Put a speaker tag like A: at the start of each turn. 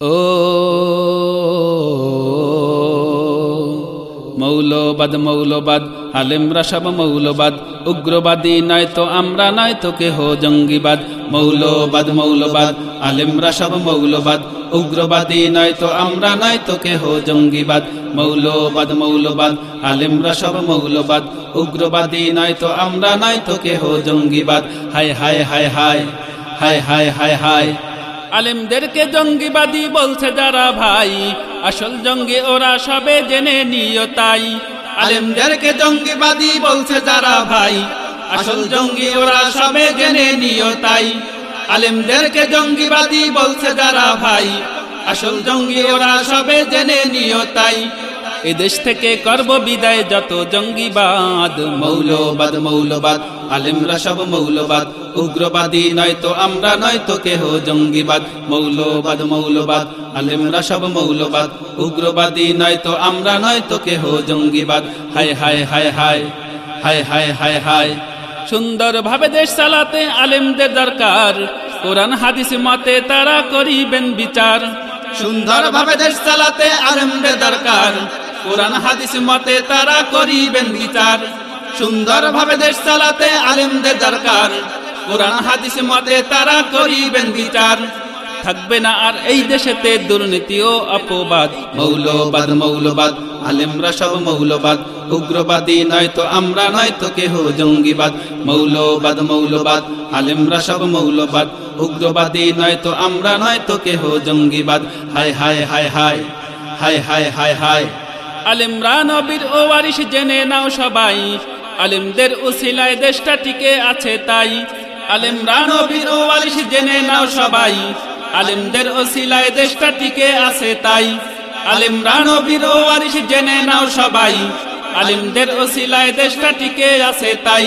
A: ও মৌলবাদ মৌলবাদ, আলেমরা সব মৌলবাদ। উগ্রবাদী নয় তো আমরা নয় তো কেহ জঙ্গিবাদ। মৌলবাদ মৌলবাদ, আলেমরা সব মৌলবাদ। উগ্রবাদী নয় তো আমরা নয় তো কেহ জঙ্গিবাদ। মৌলবাদ মৌলবাদ, আলেমরা সব মৌলবাদ। উগ্রবাদী নয় তো আমরা নয় তো কেহ জঙ্গিবাদ। হায় হায় হায় হায় হায় হায় হায় হায়। আলেমদেরকে জঙ্গিবাদী বলছে যারা ভাই। আসল জঙ্গি ওরা সবে জেনে নিও তাই। আলেমদেরকে জঙ্গিবাদী বলছে যারা ভাই। আসল জঙ্গি ওরা সবে জেনে নিও তাই। আলেমদেরকে জঙ্গিবাদী বলছে যারা ভাই। আসল জঙ্গি ওরা সবে জেনে নিও তাই। এদেশ থেকে করব বিদায় যত জঙ্গিবাদ। মৌলবাদ মৌলবাদ, আলেমরা সব মৌলবাদ। উগ্রবাদী নয় তো আমরা, নয় তো কেহ জঙ্গিবাদ। মৌলবাদ মৌলবাদ, আলেমরা সব মৌলবাদ। উগ্রবাদী নয় তো আমরা, নয় তো কেহ জঙ্গিবাদ। হায় হায় হায় হায় হায় হায় হায় হায়। সুন্দর ভাবে দেশ চালাতে আলেমদের দরকার। কোরআন, হাদিস, মতে তারা করিবেন বিচার। সুন্দর ভাবে দেশ চালাতে আলেমদের দরকার। কোরআন, হাদিস, মতে তারা করিবেন বিচার। সুন্দর ভাবে দেশ চালাতে আলেমদের দরকার। কোরআন, হাদিস, মতে তারা করিবেন বিচার। থাকবে না আর এই দেশেতে দুর্নীতি ও অপবাদ। মৌলবাদ মৌলবাদ, আলেমরা সব মৌলবাদ। উগ্রবাদী নয় তো আমরা, নয় তো কেহ জঙ্গিবাদ। মৌলবাদ মৌলবাদ, আলেমরা সব মৌলবাদ। উগ্রবাদী নয় তো আমরা, নয় তো কেহ জঙ্গিবাদ। হায় হায় হায় হায় হায় হায় হায় হায়। আলেমরা নবীর ও ওয়ারিশ জেনে নাও সবাই। আলেমদের উসিলায় দেশটা টিকে আছে তাই। আলেমরা নবীর ও ওয়ারিশ জেনে নাও সবাই। আলেমদের ওসিলায় দেশটা টিকে আছে তাই। আলেমরা নবীর ও ওয়ারিশ জেনে নাও সবাই। আলেমদের ওসিলায় দেশটা টিকে আছে তাই।